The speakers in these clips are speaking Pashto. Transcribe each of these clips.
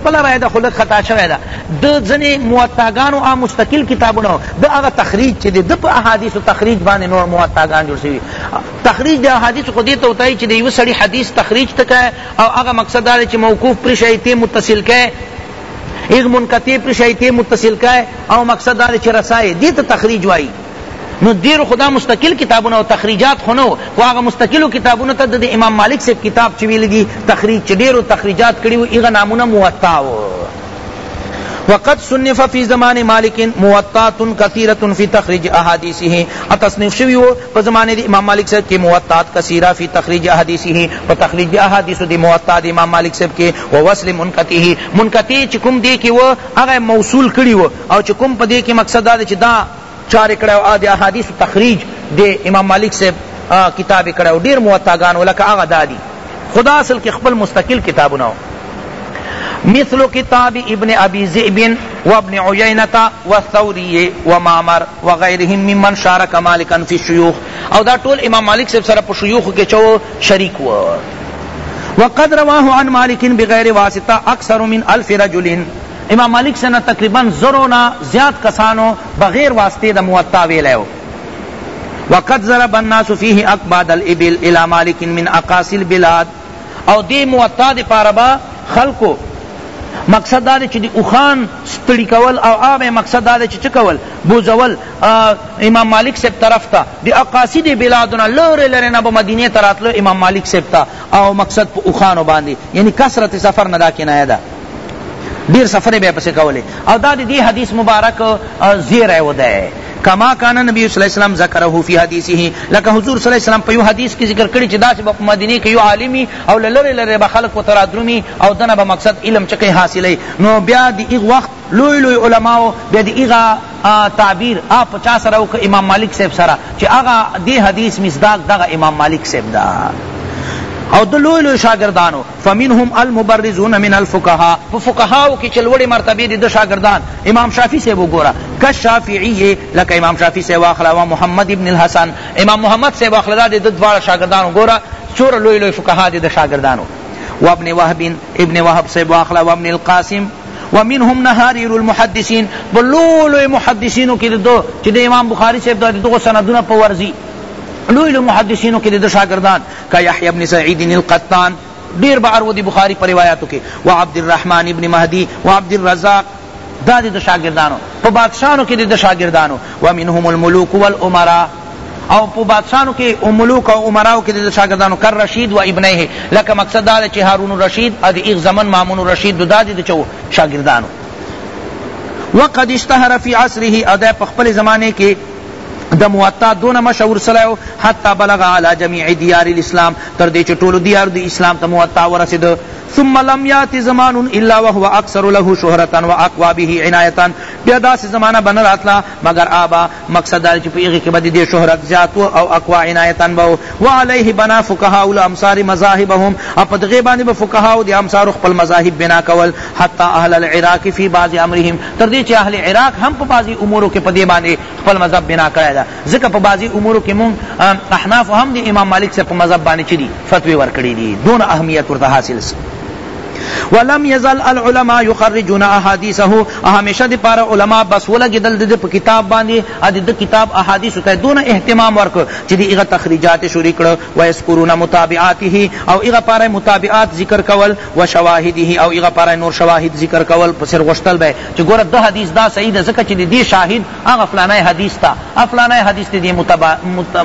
خپله رایه ده خو لږ خطا شوی ده د ځنې موطاګانو هغه مستقل کتابونه د هغه تخریج چې دی د په احادیثو تخریج باندې نور موطاګان جوړ شوي تخریج د احادیثو خو دې ته وتایي چې د یوه سړي حدیث تخریج ته کوي او هغه مقصد دا دی چې موقوف پرې شی ته متصل کوي ایغ منقطع پرې شی ته متصل کوي او مقصد دا دی چې رسایې دې ته تخریج وایي نو دیرو خو دا مستقل کتابونه او تخریجات خو نه خو هغه مستقلو کتابونو ته د امام مالک صاحب کتاب چې ویل دي تخریج چې ډیرو تخریجات کړي وو هغه نامونه موطا و وقد صنف فی زمان مالک موطات کثیرۃ فی تخریج احادیثه اتصنیف شوی و په زمانه د امام مالک صاحب کې موطات کثیرہ فی تخریج احادیثه په تخریج احادیث د موطا د امام مالک صاحب کې و وصل منقطعه منقطع چې کوم دی کې و هغه موصول کړي و او چې کوم په دې کې مقصد دا چې دا چارې کړی او د احادیثو تخریج د امام مالک صاحب کتاب کړی او ډیر موطا ګان لکه هغه دا دي خو دا اصل کې خپل مستقل کتابونه وو مثل کتاب ابن ابی ذئب و ابن عینتا و ثوری و معمر و غیرهم ممن شارک مالکا فی شیوخ او دا ټول امام مالک صاحب سره په شیوخ کې چو شریک و وقد رواه عن مالک بغیر واسطه اکثر من الف رجل امام مالک صاحب نه تقریبا زرو نه زیات کسانو بغیر واسطې د موطا ویلی و. وقد ضرب الناس فیه اکباد الابل الی مالک من اقاصی البلاد او دې موطا دپاره به خلکو مقصد دا دی چی دی اوښان ستړي کول او آ به مقصد دا دی چی چه کول بوځول امام مالک صاحب طرف ته د اقاصی دی بلادو نه لرې لرې نه به مدینې ته راتلو امام مالک صاحب ته او مقصد په اوښانو باندې یعنی کثرت سفر نه دا کنایه ده ډیر سفر به پسې کولې او دا دې حدیث مبارک زیره وده کما کان نبی صلی الله علیه وسلم ذکره فی حدیثه لکه حضور صلی الله علیه وسلم په یو حدیث کې ذکر کړی چې داسې په مدینه کې یو عالمي او لری لری به خلق وترا درومي او دنه به مقصد علم چکه حاصلې نو بیا د ایغ وخت لوی لوی علماء بیا د ایغه تعبیر اپ پچا سره او امام مالک صاحب سره چې هغه دې حدیث مصداق دغه امام مالک صاحب دا او د لوی لوی شاگردانو فمنهم المبرزون من الفقهاء په فقهاو کې چې لوړې مرتبې دي د شاګردان امام شافعي صاحب وګوره کالشافعي لکه امام شافعي صاحب واخله و محمد ابن الحسن امام محمد صاحب واخله دا د ده دواړه شاګردان وګوره څوره لوی لوی فقها دي د شاګردانو و ابن وهب ابن وهب صاحب واخله و ابن القاسم ومنهم نهاریر المحدثین بلو لوی محدثینو کې دو چې د امام بخاری صاحب د دغه سندونه په ورزي لوی لوی محدثینو کې د شاګردان که یحیی ابن سعید القطان ډیر به ارو دی بخاری په روایاتو کی و عبد الرحمن ابن مهدی و عبد الرزاق دا دی د شاگردانو په بادشاہانو کی دی د شاگردانو و منهم الملوک والامراء او په بادشاہانو کی او ملوک او امراء کی دی د شاگردانو کر رشید و ابنیه لکه مقصد دا چې هارون الرشید اد ایغ زمن مامون الرشید دا دی د چو شاگردانو وقد اشتهر فی عصره ادا په خپل زمانه کی د موطا دونه مشهور سړی و حتی بلغ علی جمیع دیار الاسلام تر دې چې ټولو دیارو د اسلام ته موطا ورسېده ثم لم یات زمان الا وهو اکثر له شهرة واقوی به عنایة بیا داسې زمانه به نه راتله مګر آبا مقصد دا چې په هغې کې به د دې شهرت زیات و او اقوی عنایة به و وعلیه بنا فقهاء الامصار مذاهبهم او په دغې باندې به فقهاء د امصارو خپل مذاهب بنا کول حتی اهل العراق فی بعض امرهم تر دې چې اهل عراق هم په بعضی امورو کې په دې باندې خپل مذهب بنا کړی ده ځکه په بعضی امورو کې مونږ احناف هم د امام مالک صاحب په مذهب باندې چه دي فتوی ورکړي دي دون اهمیت ورته حاصل سي ولم يزل العلماء يخرجون احاديثه همیشه دی پار علماء بس ولګیدل د په کتاب باندې ا د کتاب احادیث ته دون اهتمام ورک چې دی هغه تخریجات شروع کړ و یذکرون متابعاته او هغه پار متابعات ذکر کول و شواهده او هغه پاره نور شواهد ذکر کول په سر غوښتل به چې ګوره د حدیث دا صحیح ده ځکه چې د دې شاهد هغه فلانی حدیث ته افلانی حدیث ته دې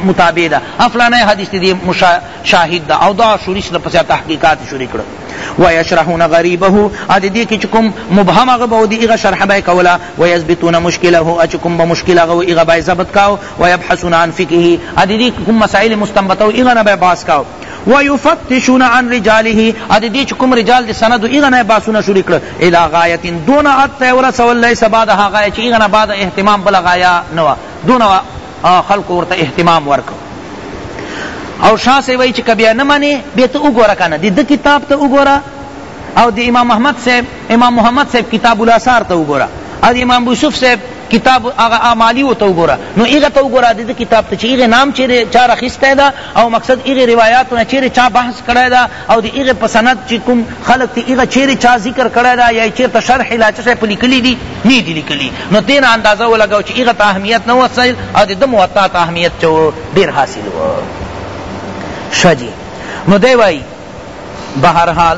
متابع ده افلانی حدیث ته دې شاهد ده او دا شوري سره پسې تحقیقات شروع کړل ويشرحون غريبه اد دې کې کوم مبهم هغه به دې هغه شرح به کولا ويثبتون مشکله اچ کوم به مشکل هغه هغه به ثبت کاو ويبحثون عن فقهه اد دې کوم مسائل مستنبطه هغه نه به باس کاو ويفتشون عن رجاله او د دې چې کوم رجال د سند هغه نه بحثونه شروع کړل الی غایت دونه حد ته ورسول لیس بعد هغه چې هغه نه بعد اهتمام بل غایا نه وه دونه خلکو ورته اهتمام ورکړ او شاه سے وای چې کبیا نه منی به ته وګوره کنه د دې کتاب ته وګوره او د امام محمد صاحب امام محمد صاحب کتاب الاثار ته وګوره او د امام یوسف صاحب کتاب هغه اعمالیو ته وګوره نو هغه ته وګوره دده کتاب ته چی هغه نام چیرې چا راخیستی ده او مقصد هغه روایاتو نه چیرې چا بحث کړی ده او د هغه په سند چی کوم خلق دی هغه چیرې چا ذکر کړی ده یا یې چیرته شرح لا څه شی په لیکلی دی نه دی لیکلی نو ترې نه اندازه ولګوه چی هغه ته اهمیت نه وسایل او دده موطا ته اهمیت چه و ډیر حاصل و شه جی نو دی وایی بهرحال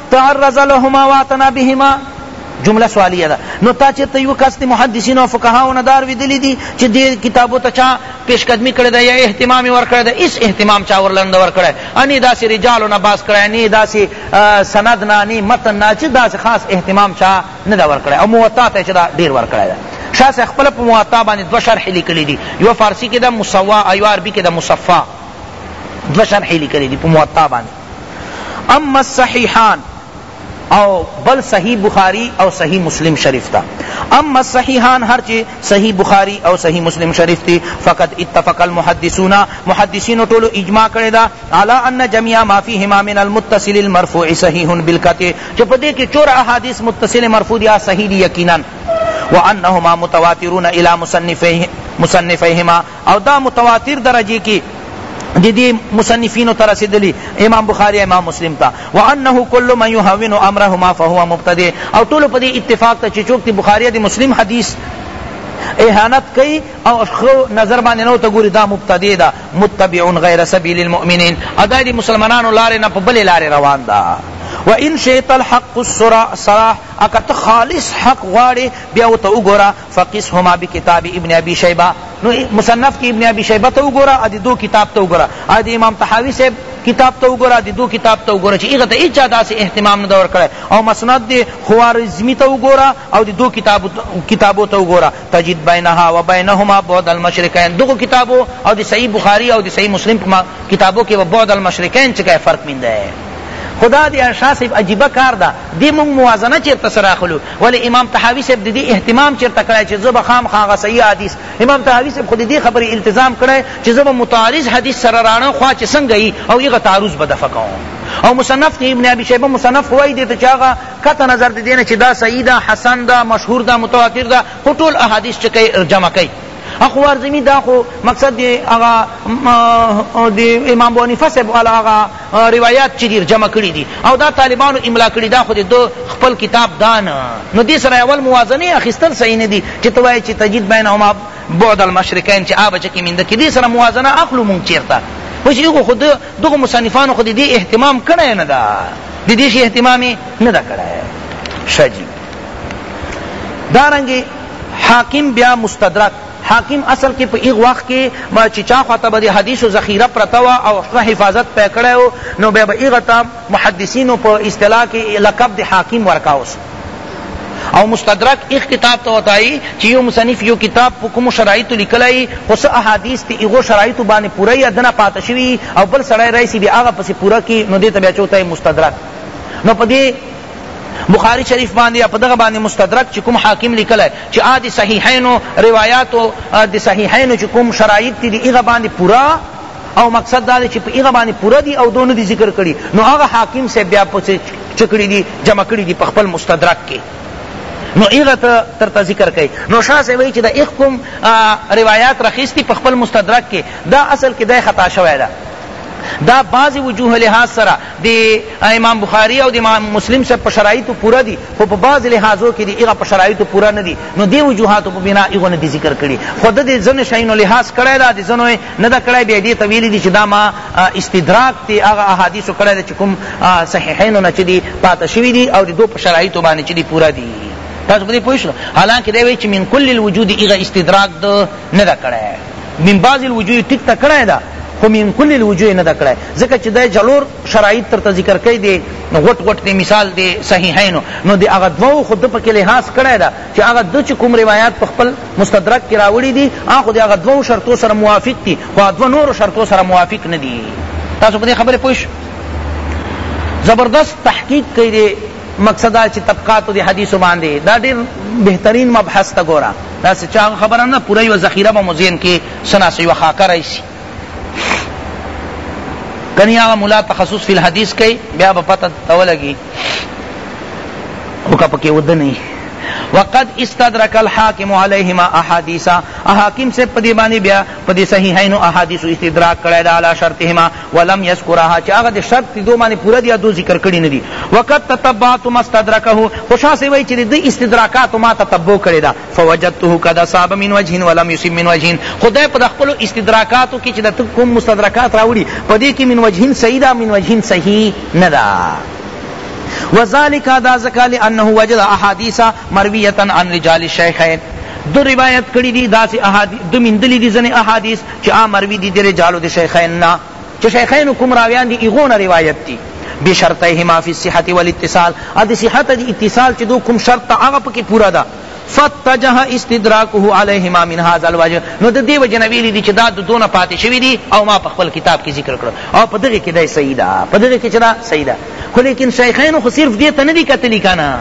تعرض لهما واتنا بهما جمله سوالیه ده نو تا چرته یو کس دی محدثین او فقهاو نه دار ویدلی دی چې دې کتابو ته چا پیش قدمی کړی ده یا اهتمام ور کړی ده اس اهتمام چا ورلند ور کړی انی داسې رجال نه باس کړی انی داسې سند نه انی متن نه چې داسې خاص اهتمام چا نه دا ور کړی او موطا ته چې دا ډیر ور کړی ده شاه صاحب خپل په موطا باندې دو شرح لیکلی دي یو فارسی کې ده مصوا او عربی کې ده مصفا دو شرح لیکلی دي په موطا باندې اما الصحیحان او بل صحیح بخاری او صحیح مسلم شریف تا اما الصحیحان ہر چی صحیح بخاری او صحیح مسلم شریف تی فقد اتفق المحدثون محدثین ټولو اجماع کړی دا علی ان جميع ما فیهما من المتصل المرفوع صحیح بالقطع چ پدې کې چور احادیث متصل مرفوع دي صحیح دي یقینا وانهما متواترون الى مصنفه مصنفهما او دا متواتر درجه کی دی دی مصنفینو ته رسیدلی امام بخاری امام مسلم ته وانه کل من يهون امرهما فهو مبتدع او ټول په دې اتفاق ته چې چوک دی بخاری دی مسلم حدیث اهانت کوي او خو نظر باندې نو ته ګوري دا مبتدی دا متبع غیر سبیل المؤمنین ادا دی مسلمانانو لارې نه په بلې لارې روان دا و ان شئت الحق الصراح اکت خالص حق غواړي بیا وته وګوره فقسهما بکتاب ابن ابی شیبہ نو مصنف کی ابن ابی شیبہ تو گورا ادی دو کتاب تو گورا ادی امام تحاوی سے کتاب تو گورا دی دو کتاب تو گورا چی ایغه ته هیڅ چا داسې اهتمام نه دور کړی او مسند دی خوارزمی تو گورا او دی دو کتاب کتابو تو گورا تجد بینها و بینهما بعد المشرکین دغه کتابو او دی صحیح بخاری او دی صحیح مسلم په کتابو کې بعد المشرکین چکه فرق مینده ہے خدا دی ارشاد صاحب عجیبه کار دا دی مونږ موازنه چیرته سره اخلو ولی امام طحاوی صاحب ددی اهتمام چرته کړی چی زه به خامخا هغه صحیح حدیث امام طحاوی صاحب خو ددی خبری التزام کړی چی زه به متعارض حدیث سره راڼه خوا چی څنګه یی او هغه تعارض به دفع کوم او مصنف کی ابن ابی شیبه مصنف خو وای دی ته چی هغه قطع نظر ددی نه چی دا صحیح ده حسن ده مشهور ده متواتر ده خو ټول احادیث چی کای جمع کای اخوارزمی دا خو مقصد دی هغه دی امام بونیفه صاحب والا هغه روايات چي دير جمع کړي دي او دا طالبانو املا کړي دا خو دي ده خپل کتاب دا نه نو دي سره اول موازنه اخستل صحيح نه دي چي ته وايي چي تجيد بينهما بعد المشرقين چي آبه چکي مينده کي دي سره موازنه اخلو مونږ چيرته وش يغو خود دغه مصنفانو خود دي اهتمام کړي نه دا دي دي شي اهتمام نه دا کړي شجي دارنګي حاکم بیا مستدرک حاکم اصل کې په هغه وخت کې به چې چا خوا ته به د حدیثو ذخیره پرته وه او ښه حفاظت پې کړی و نو بیا به هغه ته محدثینو په اصطلاح کې لقب د حاکم ورکاو سو او مستدرک ایک کتاب تو وتائی چی یو مصنف یو کتاب پو کم شرائط لکلائی خس احادیث تی ایغو شرائط بانی پورا یا دنا پاتشوی او بل سڑای رئیسی بی آغا پسی پورا کی نو دیتا بیا چوتا ہے مستدرک نو پا دی بخاری شریف باندې په دغه باندې مستدرک چې کوم حاکم لیکلی چې آ د صحیحینو روایاتو د صحیحینو چې کوم شرایط دي د هغه باندې پوره او مقصد دا دی چې په هغه باندې پوره دي او دونه دي ذکر کړي نو هغه حاکم صاحب بیا پسې چکړي دي جمع کړي دي په خپل مستدرک کې نو ایغه ته ترته ذکر کړي نو شاه سی وی چې دا ایغ کوم روایات رخیستی په خپل مستدرک کې دا اصل کې دا خطا شوی دا دا بعضی وجوه لحاظ سره د امام بخاری او د امام مسلم صاحب په شرایطو پوره دي خو په بعض لحاظو کي د هغه په شرایطو پوره نه دي نو دې وجوهاتو په بنا هغه نه دي ذکر کړي خو ده د ځنو شیانو لحاظ کړی ده د ځنو یې نه ده کړی بیا یې دې ته ویلي دي چې دا ما استدراک د هغه احادیثو کړی ده چې کوم صحیحینو نه چې دي پاته شوي دي او د دوی په شرایطو باندې چې دي پوره دي تاسو په دې پوه شوئ حالانکه دی وایي چې من کل الوجود هغه استدراک ده نه ده کړی من بعض الوجوه ټیک ته کړای دا خو من کل الوجوه نه دکړای ځکه چې دا جلور شرایط تر ذکر کړي دي غټ غټ دی مثال دی صحیحین نو دی هغه دوه خود په کې لحاظ کړی دا چې هغه د چې کوم روایت په خپل مستدرک کې راوړي دي هغه دی هغه دوه شرطو سره موافق دي خو دوه نور شرطو سره موافق نه دي تاسو په دې خبره پوه زبردست تحقیق کړي مقصد دا چی طبقاتو دی حدیثو باندی دا ډیر بهترین مبحث ته ګوره دا څه چا خبره نه پوره یو ذخیره به مو ذهن کی څه نا څه یو خاکه راشی کنی هغه مولا تخصص فی الحدیث کوي بیا به پته ته ولګي خو که پکې وده نه وقد استدرک الحاکم علیهما احادیثا حاکم سے پدی باندې بیا پدی صحیحین احادیث استدراک کړی دا علی شرطهما ولم یذکرها چه هغه د شرط دو باندې پوره دي دو ذکر کړي نه دي وقد تتبعت ما استدرکه خو شاه صاحب وایي چې د دې استدراکاتو ما تتبع کړې ده فوجدته قد اصاب من وجه ولم یصب من وجه خدای په خپل استدراکاتو کې چې د کوم مستدرکات راوړي په دې کې من وجه صحیح ده من وجه صحیح نه ده وذالک دا ذکا لانه وجد احادیث مرویه عن رجال الشیخین دو روایت کړی دی داسی احادیث دو مندلی دی زن احادیث چه آ مروی دی دی رجالو دی شیخین نا چه شیخینو کم راویان دی ایغون روایت دی بشرطهما فی الصحت والاتصال ا دی صحت دی اتصال چه دو کم شرط تا آغا پکی پورا دا فتجه استدراکه علیهما من هذا الوجه نو د دی وجه نویلی دی چې دا د دونه پاتې شوی دی او ما په خپل کتاب کې ذکر کړ او په دغه کې دا صحیح ده په دغه کې چې دا صحیح ده خو لیکن شیخین خو صرف دې ته نه دی کتلی کنه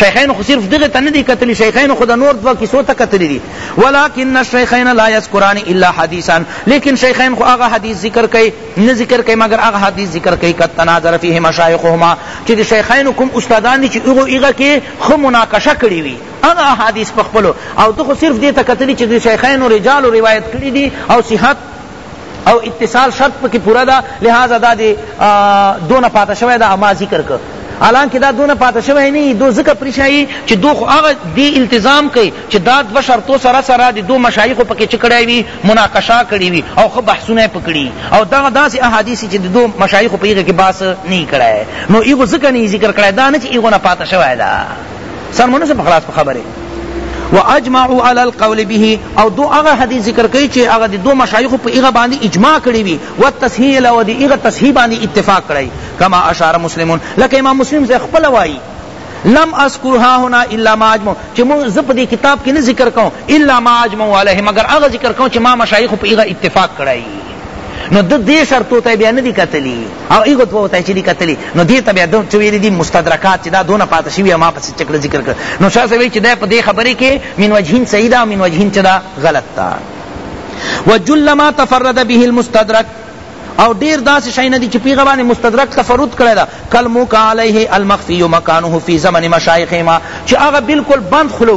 شیخین خو صرف دغه ته نه دی کتلی شیخین خو د نور دوه کیسو ته کتلی دی ولکن الشیخین لا یذکران الا حدیثا لیکن شیخین خو هغه حدیث ذکر کوي نه ذکر کوي مگر هغه حدیث ذکر کوي قد تناظر فیه مشایخهما چې د شیخین کوم استادان دي چې هغه هغه کې خو مناقشه کړی وي هغه احادیث په خپلو او ته خو صرف دې ته کتلی چې د شیخین رجال روایت کړی دي او صحت او اتصال شرط پکی پورا دا لہذا دا دی دونه پاته شوی دا ما ذکر که حالانکه دا دونه پاته شوی نه دو ذکر پریشای چې دو خو هغه دی التزام کوي چې دا دو شرطو سره سره دی دو مشایخو پکې چکړای وی مناقشه کړی وی او خو بحثونه پکړي او دا داسې احادیث چې دو مشایخو په یغه کې باس نه کړای نو ایغو ذکر نه ذکر کړای دا نه چې ایغو نه پاته شوی دا سر منو سب خلاص خبر ہے واجمعوا على القول به او دو هغه حدیث ذکر کوي چې هغه دو مشایخ په هغه باندې اجماع کړی وي او تصحیح له ودی هغه تصحیح باندې اتفاق کړی کما اشاره مسلمون لکه امام مسلم سے خپل وایي لم اذکرها هنا الا ما اجمع چې مون زپ دې کتاب کې نه ذکر کوم الا ما اجمع علیه مگر هغه ذکر کوم چې ما مشایخ په هغه اتفاق کړی نو د دې شرطو ته بیا نه دي کتلي او ایغو دوه ته چې دي کتلي نو دې ته بیا چې ویلي دي مستدرکات چې دا دونه پاته شوي ما پسې چکړه ذکر کړ نو شاه صاحب چې دا په دې خبرې کې من وجهین صحیح ده او من وجهین چې دا غلط ده وجل ما تفرد به المستدرک او ډیر داسې شی نه دي چې پیغه باندې مستدرک تفرد کړی ده کلمو کا علیه المخفی مکانه فی زمن مشایخ ما چې هغه بالکل بند خلو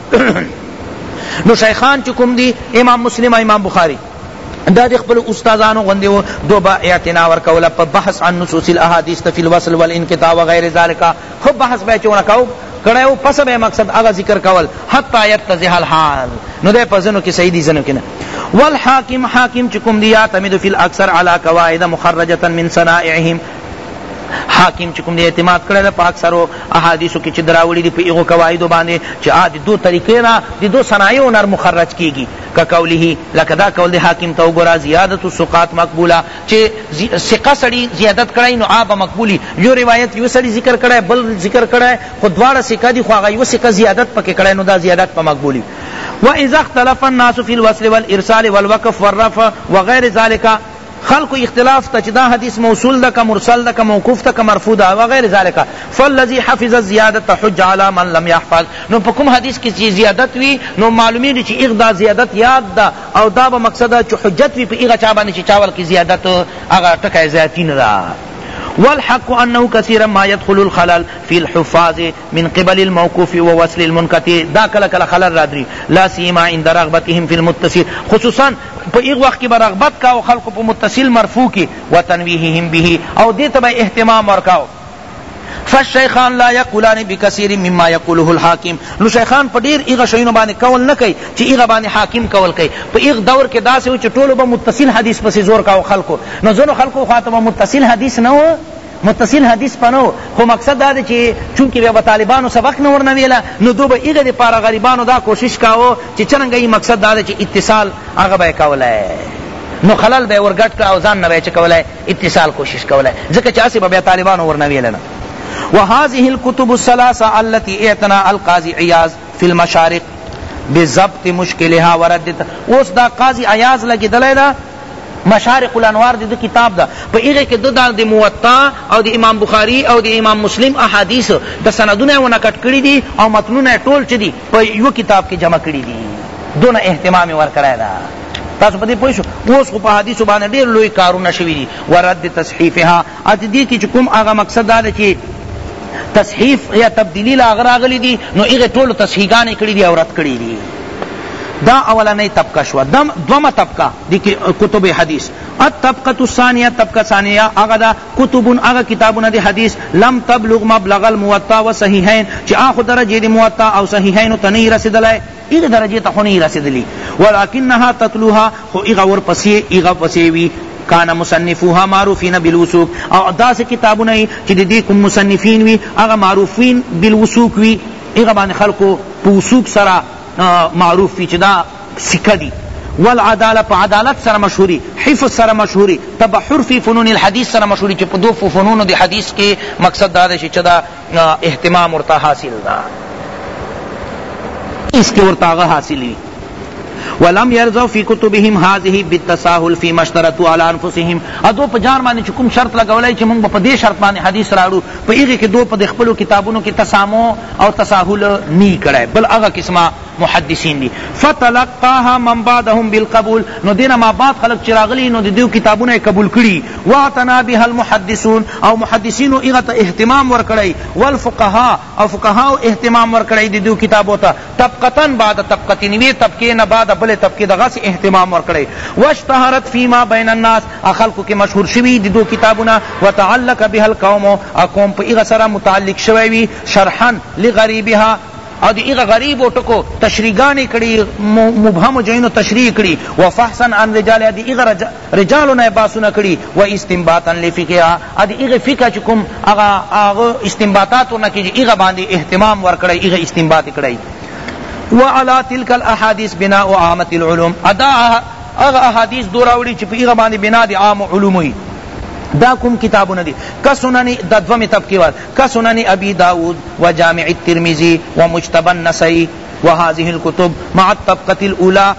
نو شیخان چې کوم دي امام مسلم امام بخاری دا د خپل استادانو غوندې و دو با اعتنا ورکوله په بحث عن نصوص الاحادیث فی الوصل والانقطاع وغیر ذالک خو بحث به چونه کاو کړه او پس به مقصد هغه ذکر کول حتا یتزه الحال نو ده پزنو کې صحیح دي زنو کې نه والحاکم حاکم چکم دیا تمد فی الاکثر علی قواعد مخرجه من صنائعهم حاکم چې کوم دی اعتماد کړی ده په اکثرو احادیثو کې چې دراوړي دي په هغو قواعدو باندې چې آ د دو طریقې نه د دو صنایع هنر مخرج کېږي که قوله لکه دا قول دی حاکم ته وګوره زیادت الثقات مقبوله چې ثقه سړي زیادت کړی نو آ به مقبولي یو روایت یو سړي ذکر کړی بل ذکر کړی خو دواړه ثقه دي خو هغه یو ثقه زیادت پکې کړی نو دا زیادت په مقبولي وإذا اختلف الناس في الوصل والإرسال والوقف والرفع وغير ذلك خلقو اختلاف ته چی دا حدیث موصول ده که مرسل ده که موقوف ده که مرفوع ده و غیر ذلک فالذی حفظ الزیادة تحج علی من لم یحفظ نو په کوم حدیث کی چی زیادت وی نو معلومیږی چی ایغ دا زیادت یاد ده او دا به مقصد چی حجت وی په ایغه چا باندی چی چا ولکی زیادت هغه ټکی زیاتی نه ده والحق انه کثیرا ما یدخل الخلل فی الحفاظ من قبل الموقوف ووصل المنقطع دا کله کله خلل رادری لا سیما عند رغبتهم فی المتصل خصوصا په ایغ وخت کی به رغبت کا او خلق په متصل مرفوع کی وتنویههم به او دیتا به اهتمام ورکاو فالشیخان لا یقولان بکثیر مما یقوله الحاکم نو شیخان په ډیر ایغه شینو باندې قول نه کوي چې ایغه باندې حاکم قول کوي په ایغ دور کې داسې و چې ټولو به متصل حدیث پسې زور کاو خلکو نو ځنو خلکو خاطر متصل حدیث نه و متصل حدیث په نه خو مقصد دا دی چی چونکی بیا به طالبانو سبق نه ورنه ویلا نو دو به ایغه دی پاره غریبانو دا کوشش کاو چی چرنګه ای مقصد دا دی چی اتصال هغه به کولای نو خلل به ور ګټ او ځان نه به چ کولای اتصال کوشش کولای ځکه چا سی به طالبانو ورنه ویلا نه وهذه الكتب الثلاثه التي اعتنى القاضي عياض في المشارق بضبط مشکلها وردت اوس دا قاضی عیاض لګیدلای دا مشارق الانوار د ده کتاب ده په هغه کې ده د موطا او د امام بخاری او د امام مسلم احادیث د سندونه یې ونکټ کړي دي او متنونه یې ټول چې دي په یو کتاب کې جمع کړي دي دونه اهتمام یې ورکړی ده تاسو په دې پوه شو اوس خو په حدیثو باندې ډېر لوی کارونه شوي دي ورد تصحیفها ا د دې کې چې کوم هغه مقصد دا دی چې تصحیف یا تبدیلی له هغه راغلي دي نو هغې ټولو تصحیح ګانې کړي دي او رد کړي دي دا اولنۍ طبقه شوه دومه طبقه د کتب حدیث الطبقة الثانیه طبقه ثانیه هغه ده کتب هغه کتابونه د حدیث لم تبلغ مبلغ الموطا و صحیحین چې آخو درجې د موطا او صحیحینو ته نه رسېدلی هغه درجه ته خو نه رسیدلی ولکنها تتلوها خو هغه ور پسی هغه پسی وی کان مصنفوها معروفین بالوثوق او داس کتابونه چې د دې کوم مصنفین وی هغه معروفین بالوثوق وی هغه باندې خلکو په وثوق سره معروف وی چې دا سکه دی والعداله په عدالت سره مشهوري حفظ سره مشهوري تبحر فی فنون الحدیث سره مشهوري چې په دو فنون د حدیث کې مقصد دا دی چې دا اهتمام ورته حاصل دا اس کے ورته هغه حاصل وي ولم يرزو في كتبهم هذه بالتساهل في مشترطوا على انفسهم ادو په جان باندې چکم شرط لګولای چې موږ په دې شرط باندې حدیث راړو په هغه کې دو په خپل کتابونو کې تسامو او تساهل نه کړای بل هغه قسمه محدثین دی فتلقاها من بعدهم بالقبول نو دینه ما بعد خلق چراغلی نو دیو کتابونه قبول کړي واعتنا بها المحدثون او محدثین ایغه ته اهتمام ورکړي والفقهاء او فقهاء اهتمام ورکړي دیو کتابو ته طبقه بعد طبقه نوی طبقه نه بعد بل طبقه دغه سه اهتمام ورکړي واشتهرت فيما بين الناس اخلق کې مشهور شوی دیو کتابونه وتعلق بها القوم اقوم په ایغه سره متعلق شوی شرحا لغریبها او د هغه غریبو ټکو تشریح ګانې کړي، مبهمو ځایونو تشریح یې کړي، و فحصا عن رجالها د هغه رجالو نه یې بحثونه کړي، و استنباطا لفقهها او د هغه فقه چې کوم هغه هغه استنباطات ورنه کېږي هغه باندې اهتمام ورکړی، هغه استنباط یې کړی. و علی تلک الاحادیث بناء عامة العلوم او دا هغه احادیث دو راوړي چې په هغه باندې بنا د عامو علومو وي، دا کوم کتابونه دي، کسنن د دومې طبقې وال که سنن ابی داود و جامع الترمذی و مجتبی النسائی و هذه الکتب مع الطبقة الاولی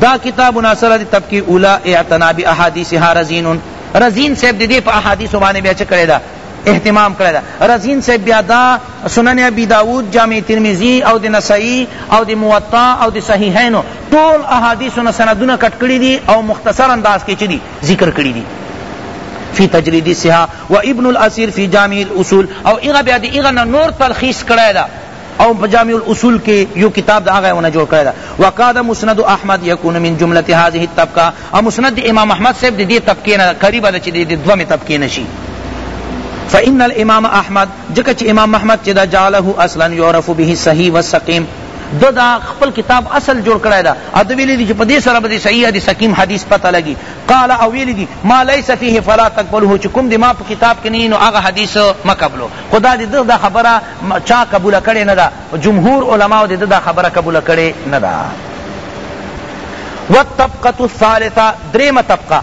دا کتابنا سره د طبقه اولی اعتنی باحادیثها رزین رزین صاحب د دې په احادیثو باندې بیا چه کړی ده اهتمام کړی ده رزین صاحب بیا دا سنن ابی داود جامع ترمذی او د نسائی او د موطا او د صحیحین ټول احادیثو نه سندونه کټ کړی دی او مختصر انداز کې چه دی ذکر کړی دی فی تجرید الصحاح و ابن الاسیر فی جامع الاصول او ایغا بیا دی ایغا نور تلخیص کړی دا او په جامع الاصول کې یو کتاب دا هغه ونه جوړ کړی دا وقاد مسند احمد یکون من جمله هذه الطبقه او مسند امام احمد صاحب دې طبقه نه قریب ده چې دې دوه می طبقه نشي فإن الامام احمد جکه چې امام احمد چې دا جعله اصلا يعرف به صحیح والسقیم ده دا خپل کتاب اصل جوړ کړی ده او ده ویلی دی چی په دی سره به دی صحیح حدیث سقیم حدیث پته لګی قال او ویلی دی ما لیس فیه فلا تقبله چی کوم دی ما په کتاب کی نه وی نو هغه حدیث مه قبلو خو دا دی ده دا خبره چا قبوله کړی نده جمهور علماء دی ده دا خبره قبوله کړی نده والطبقة الثالثة دریم طبقه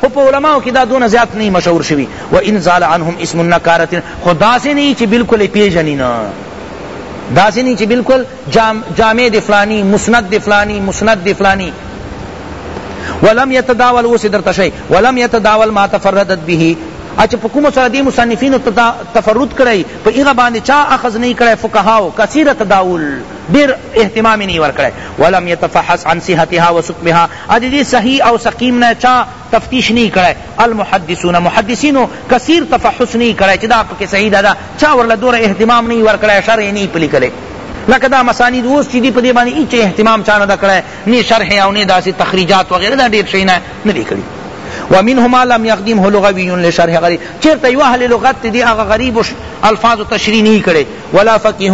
خو په علماؤ کښې دا دونه زیات نۀ مشهور شوی وان زال عنهم اسم النکارة خو داسې نۀ چې بالکل ئې پېژنی نۀ داسې نۀ چې بالکل جامع دې فلانی مسند دې فلانی مسند دې فلانی ولم يتداول اوس درته شی ولم يتداول ما تفردت به اچ په کوم سره دی مصنفین تفرد کړی په هغه باندې چا اخذ نه کړی فقهاو کثیر تداول ډیر اهتمام نه ور کړی ولم يتفحص عن صحتها وسقمها ا ددې صحیح او سقیم نه چا تفتیش نه کړی المحدثون محدثینو کثیر تفحص نه کړی چی دا پکې صحیح ده دا چا ورله دور اهتمام نه ورکړی شرح یې نه پلی کړی لکه دا مسانید اوس چی دی په دې باندې هیڅ اهتمام چا نه کړی نه شرح او نه داسې تخریجات وغیره دا ډیر شی نه نه دی کړی ومنهما لم يقدمه لغوي لشرح غريب چرته یو اهل لغت دی هغه غریب الفاظ تشریح نه کړي ولا فقيه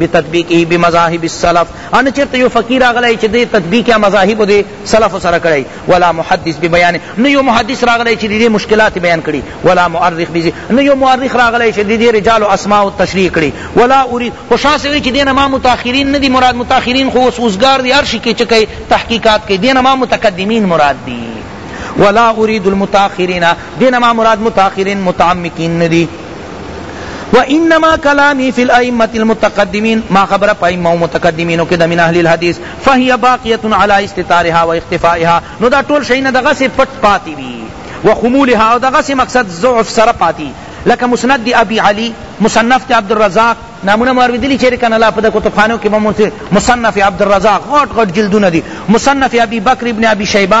بتطبيقه بمذاهب السلف او نه چرته یو فقی راغلی چی دی تطبیق یا مذاهب دی سلف سره کړی ولا محدث ببیان نه یو محدث راغلی چی دی مشکلات بیان کړی ولا مؤرخ بذی نه یو مؤرخ راغلی چی دی رجال و اسماء تشریح کړی ولا اوری خو شاه سوی چی دین ما متأخرین ندی مراد متأخرین خو وسوسګار دی هر شی کی چکی تحقیقات کی دین ما متقدمین مراد دی ولا اريد المتاخرين دین ما مراد متاخرین متعمقین ندی وانما کلامی فی الائمة المتقدمین ما خبره په ائمه او متقدمینو کې د من اهل الحدیث فهی باقیة علی استتارها و اختفائها نو دا ټول شیونه دغسې پټ پاتې وي و خمولها او دغسې مقصد ضعف سره پاتې لکه مسند دی ابی علی مصنف دی عبدالرزاق نامونه مو اوریدلي چیرې کنه لا په د کتبخانو کې به مصنف عبدالرزاق غټ غټ جلدونه دي مصنف ابی بکر ابن ابی شیبه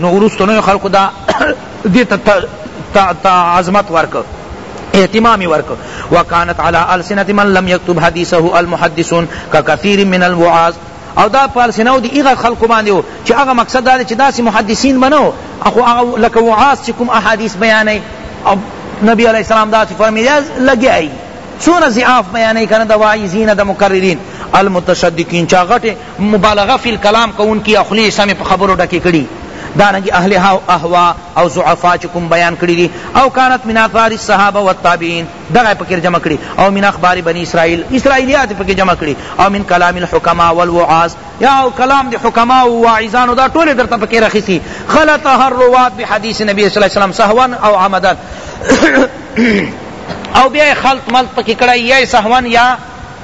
نو وروستنیو خلقو دا دې ته عظمت ورکړ اهتمام ورکو وکانت علی السنت من لم یكتب حدیثه المحدثون ككثير من الوعاظ او دا پالسنو دی ایغه خلق باندې وو چې هغه مقصد دا چې داسې محدثین بنو اخو هغه لکه وعاظ چې کوم احادیث بیانې او نبی علیہ السلام دا فرمایي لګي څونه ضعاف بیانې کنه د واعظین د مکررین المتشدقین چا غټه مبالغه فی الکلام کوونکی او خلی یې سمې په خبرو ډکې کړي دارنګه اهل اهوا او ضعفا چې کوم بیان کړي دي او کانت من اخبار الصحابه والتابعین دغه پکې جمع کړي او من اخبار بنی اسرائیل اسرائیلیات پکې جمع کړي او من کلام الحکما والوعاظ یا او کلام د حکما او واعظانو دا ټول درته پکې رخصي خلط هر روات به حدیث نبی صلی الله علیه وسلم سهوا او عمدا او بیا خلط ملط پکې کړي یا سهوا یا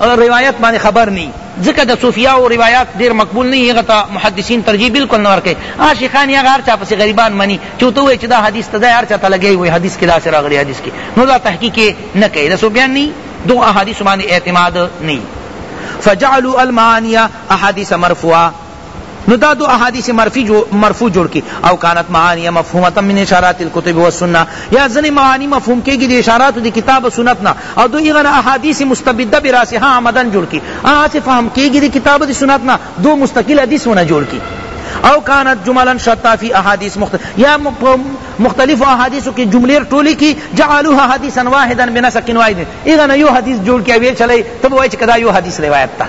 روایت باندې خبر نه یی ځکه د صوفیاو روایات ډیر مقبول نه یی هغه ته محدثین ترجیح بلکل نه ورکوی هغه شیخان یی هغه هر چا پسې غریبان منی چې ورته ووایی چې دا حدیث ته ځای هر چاته لګیا وی حدیث کې داسې راغلی حدیث کې نو دا تحقیق یی نه کوی د صوفیان نه یی دغو احادیثو باندې اعتماد نه یی فجعلوا المعانی احادیث مرفوعه نو دا دو احادیث مرفوع جوړ کی او کانت معانی مفهومه من اشارات الكتب والسنه یا زنی معانی مفهوم کیږي د اشارات د کتاب و سنت نه او دو ایغن احادیث مستبده براسها عمدن جوړ کی هغه څه فهم کیږي د کتاب د سنت نه دو مستقل حدیث ونه جوړ کی او کانت جملا شتا فی احادیث مختلف یا مختلف احادیث کی جملے ټولی کی جعلوها حدیثا واحدا بنسق واحد ایغن یو حدیث جوړ کی ویل چلی تب وای چې کدا یو حدیث روایت تا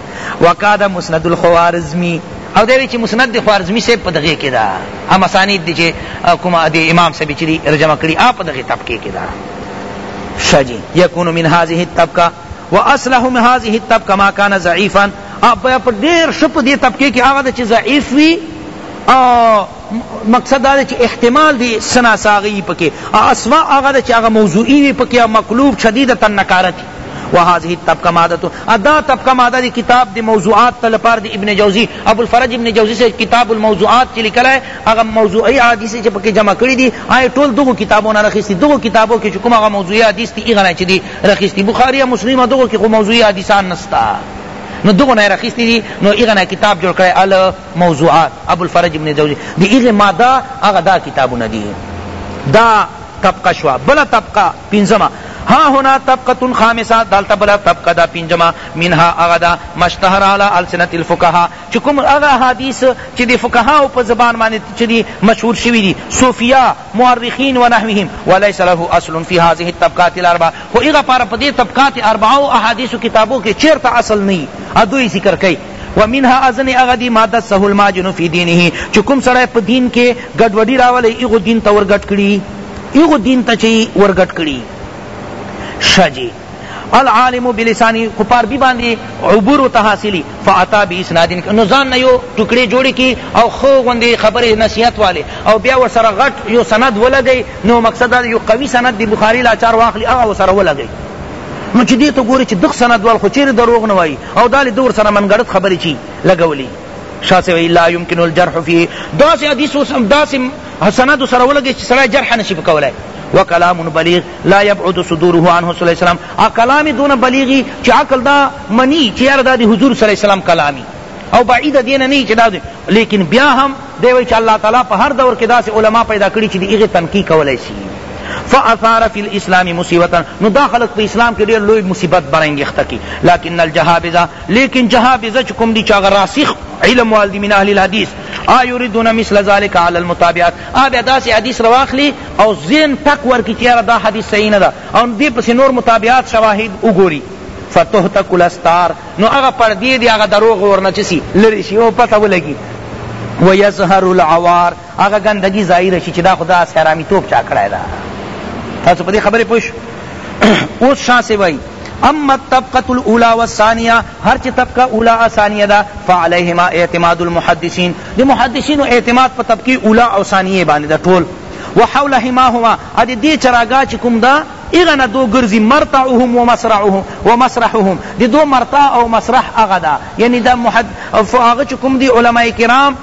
وکاده مسند الخوارزمی او دا چې مسند د خوارزمی صاحب په دغه کې دا هم اسانید دي چې کوم د امام صاحب چې ترجمه کړی اپ په دغه طبقه کې دا شجی یکون من هذه الطبقه واصله من هذه الطبقه ما كان ضعيفا اپ په ډیر شپ دي طبقه کې هغه چې ضعیف وي او مقصد دا دی چې احتمال دی څه ناڅه هغه وي پکې او اسوا هغه ده چې هغه موضوعي وي پکې او مقلوب شدیدتا نکارت وي وهذه الطبقه ماده ادا طبقه ماده دی کتاب دی موضوعات تل پر دی ابن جوزی ابو الفرج ابن جوزی سے کتاب الموضوعات چې لیکل ہے هغه موضوعی حدیث چې پکې جمع کړی دي آی ټول دغه کتابونه رخصتی دغه کتابو کې کوم هغه موضوعی حدیث دی هغه نه چې دی رخصتی بخاری او مسلم دغه کې موضوعی حدیثان نستا نو دغه نه رخصتی دي نو هغه نه کتاب جوړ کړی ال موضوعات ابوالفرج ابن جوزی دی هغه ماده هغه دا کتابونه دی دا طبقه شوا بلا طبقه پنځمه ها هنا طبقه خامسه دالتا بلا طبقه دا پنځمه منها هغه دا مشتهر علی السنه الفقهاء چې کوم هغه حدیث چې د فقها په زبان باندې چې دی مشهور شوی دی صوفیا مورخین و نحوهم وليس له اصل فی هذه الطبقات الاربع خو هغه پر په دې طبقات اربعه احادیث کتابو کې چیرته اصل نه ادوی ذکر کوي ومنها ازنې هغه دي ما دسه الماجن فی دینه چې کوم سړی په دین کې ګډوډي راولي هغو دین ته ورګډ کړي هغو دین ته چې ورګډ کړي ښه جي العالم بلسانی خو په عربي باندې عبور ورته حاصلي فاتا باسناد نو ځان نه یو ټوکړې جوړې کړي او ښه غوندې خبرې نصیحت والې او بیا ورسره غټ یو سند ولګوي نو مقصد دا یو قوي سند د بخاري لاچار واخلي هغه ورسره ولګوي نو چې دې ته ګوري چې دغ سند وال خو چیرې دروغ نه وایي او دا لیدو ورسره من غړت خبری چی لګولی شاه سے وی لا يمكن الجرح فيه داس حدیث وسم داس سند سره ولګی چې سره جرح نشي کولای وکلام بلیغ لا يبعد صدوره عنه صلی الله علیه وسلم ا کلام دون بلیغی چې عقل دا منی چې یار دا دی حضور صلی الله علیه وسلم کلامی او بعید دین نه چې دا لیکن بیا هم دی وایي چې الله تعالی په هر دور کې داسې علما پیدا کړي چې د هغې تنقیح کولی شي فاثار فی الاسلام مصیبتا نو دا خلق په اسلام کې ډیر لوی مصیبت برنګ اخته کی لكن الجهابذه لیکن جهابذه چې کوم دي چې هغه راسخ علم والدی من اهل الحدیث آ یریدون مثل ذلك على المتابعات آ بیا داسې حدیث رواخلی او ذهن ټک ورکی چې یاره دا حدیث صحیح نه ده او دې پسې نور متابعات شواهد وګوري فتحتک الاستار نو هغه پردې دي هغه دروغ ورنه چه سي لرې شي او پته ولګي ويظهر العوار هغه ګندګي ظاهر شي چې دا خدا اس حرامي توپ چا کړای دا تاسو په دې خبرې پوه شئ اوس شاه سی وایي اما الطبقه الاولى والثانيه هر چه طبقه اولا او ثانیه دا فعليهما اعتماد المحدثين دي محدثين اعتماد په طبقه اولا او ثانیه باندې دا ټول وحولهما هما ادي دي چراغا چکم دا هغه نه دو ګرځي مرتعهم ومسرعهم ومسرحهم د دو مرتع او مسرح هغه ده یعنی دا محد هغه چه کوم دی علماء کرام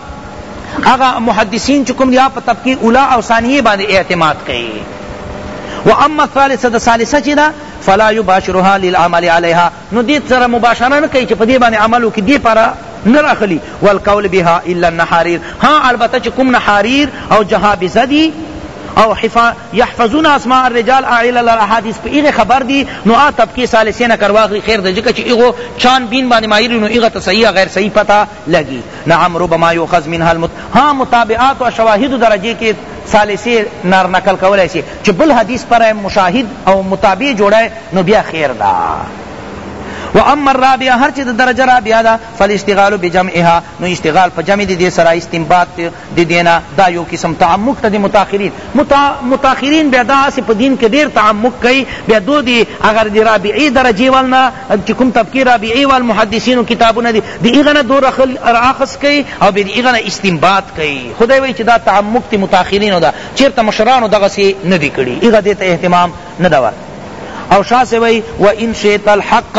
هغه محدثین چه کوم دی هغه په طبقه اولی او ثانیه باندې اعتماد کوي واما الثالثه د ثالثه چه ده فلا یباشرها للعمل علیها نو دې سره مباشره نه کوي چې په دې باندې عمل وکړي دې پاره نه راخلی والقول بها الا النحاریر ها البته چې کوم نحاریر او جهابزه دي او حفا يحفظون اسماء الرجال اعل الاحاديث په هغه خبر دي نو آ طبقه ثالثه نه کر واخلي خير ده ځکه چې هغو چان بين باندې ماهر نو هغه ته صحيح غير صحيح پته لګي نعم ربما يؤخذ منها المت ها متابعات او شواهد درجه کې ثالثه نار نقل کولای شي چې بل حدیث پر مشاهد او متابع جوړه نو بیا خیر ده و اما الرابعه هر چې د درجه رابعه ده فالاشتغال بجمعها نو اشتغال په جمع دي دې سره استنباط د دې نه دا یو قسم تعمق ته د متاخرین متا متاخرین بیا دا هسې په دین کې ډېر تعمق کوي بیا دو دې هغه د رابعې درجې وال نه چې کوم طبقې رابعې وال محدثینو کتابونه دي د هغه نه دور اخذ کوي او بیا د هغه نه استنباط کوي خو دی وایي چې دا تعمق د متاخرینو ده چېرته مشرانو دغسې نه دي کړي هغه دې ته اهتمام نه ده ورکړی او شاہ سے وی و ان شیط الحق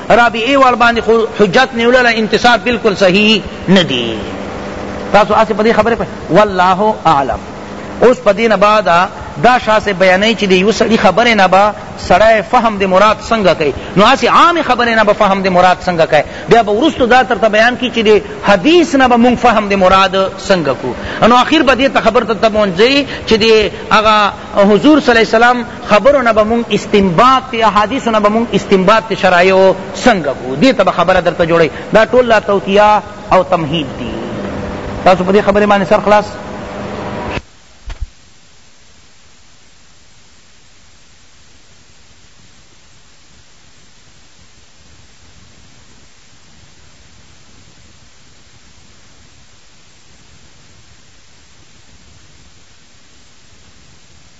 رابعی وال باندې خو حجت نیولو له انتساب بالکل صحیح نه دی تاسو اسه په دې خبره په والله اعلم اوس په دې نه بعد دا شاسه بیانې چې دی یو سړي خبره نه با سړی فهم د مراد څنګه کوي نو اسی عام خبره نه به فهم د مراد څنګه کوي بیا به ورستو دا ترته بیان کی چې دی حدیث نه به مونږ فهم د مراد څنګه کو نو اخر به دې ته خبر ته پونځي چې دی هغه حضور صلی الله علیه وسلم خبرو نه به مونږ استنباط ته احادیثو نه به مونږ استنباط ته شرایع څنګه کو دې ته به خبره درته جوړی دا ټول لا توتیا او تمهید دی تاسو په دې خبره باندې سر خلاص